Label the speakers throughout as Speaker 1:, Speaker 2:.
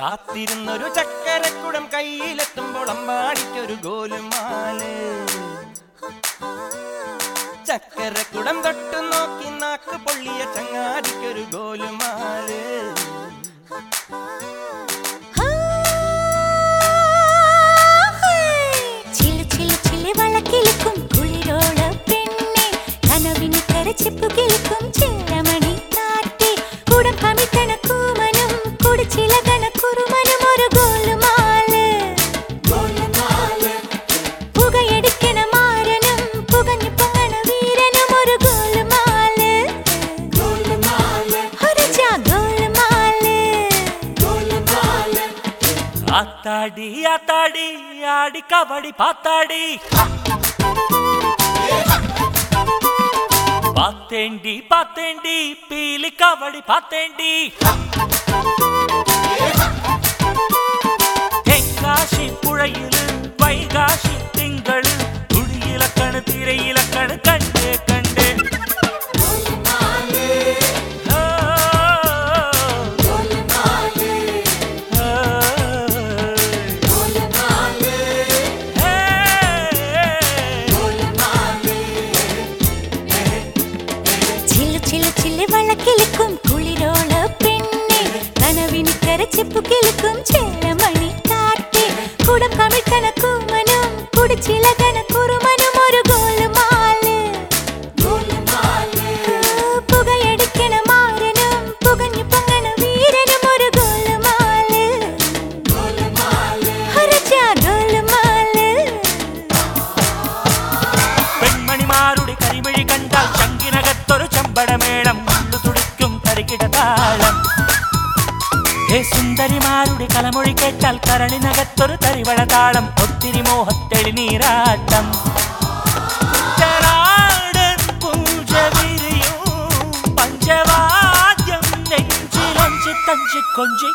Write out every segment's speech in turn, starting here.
Speaker 1: കാത്തിരുന്നൊരു ചക്കരക്കുടം കയ്യിലെത്തുമ്പോൾ അമ്പാടിക്കൊരു ഗോലുമാൽ. ചക്കരക്കുടം തൊട്ടു നോക്കി നാക്ക് പൊള്ളിയ
Speaker 2: ചങ്ങാടിക്കൊരു ഗോലുമാൽ.
Speaker 3: ஆத்தாடி ஆத்தாடி ஆடி கபடி பாத்தாடி. பாத்தேண்டி பாத்தேண்டி பீலி கபடி பாத்தேண்டி. தென்காசி புழையில் வைகாசி
Speaker 2: ചില്ലു ചില്ലു ചില്ലു വളക്കിലുക്കും കുളിരോള പെണ്ണെ കനവിന് കരച്ചിപ്പു കിലുക്കും ചെല്ലമണി
Speaker 3: ചങ്കിനകത്തൊരു ചമ്പടമേളം ഉള്ളു തുടിക്കും തരികിട താളം ഹേ സുന്ദരിമാരുടെ കലമൊഴി കേട്ടാൽ കരളിനകത്തൊരു തരിവള താളം ഒത്തിരി മോഹത്തെളി നീരാട്ടം കുട്ടനാടൻ പൂജവിരിയും പഞ്ചവാദ്യം നെഞ്ചിലഞ്ചി തഞ്ചി കൊഞ്ചി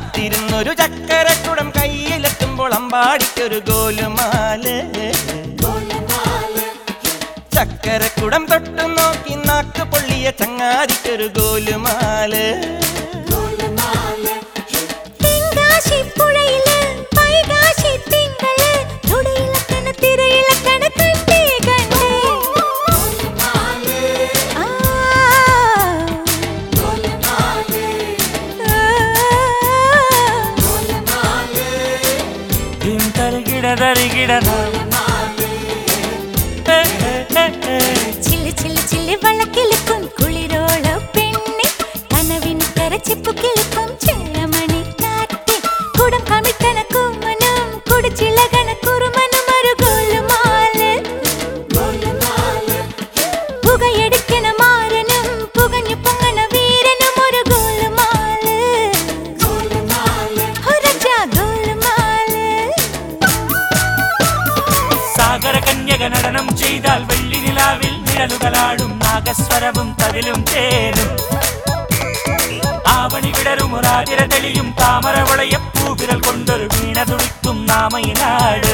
Speaker 1: കാത്തിരുന്നൊരു ചക്കരക്കുടം കയ്യിലെത്തുമ്പോൾ അമ്പാടിക്കൊരു ഗോലുമാൽ. ചക്കരക്കുടം തൊട്ടു നോക്കി നാക്ക് പൊള്ളിയ ചങ്ങാതിക്കൊരു
Speaker 2: ഗോലുമാൽ. చెదరిగిడనా చిల్లి చిల్లి చిల్లి వాళ్ళ కిలికొని కుళిరి நாடக நடனம்
Speaker 3: செய்தால் வெள்ளி நிலாவில் நிழலுகளாடும் நாகஸ்வரமும் தவிலும் தேனும். ஆவணி விடரும் ஒரு ஆதிர தெளியும் தாமர உளைய பூவிரல் கொண்டொரு வீண துடிக்கும் நாமை நாடு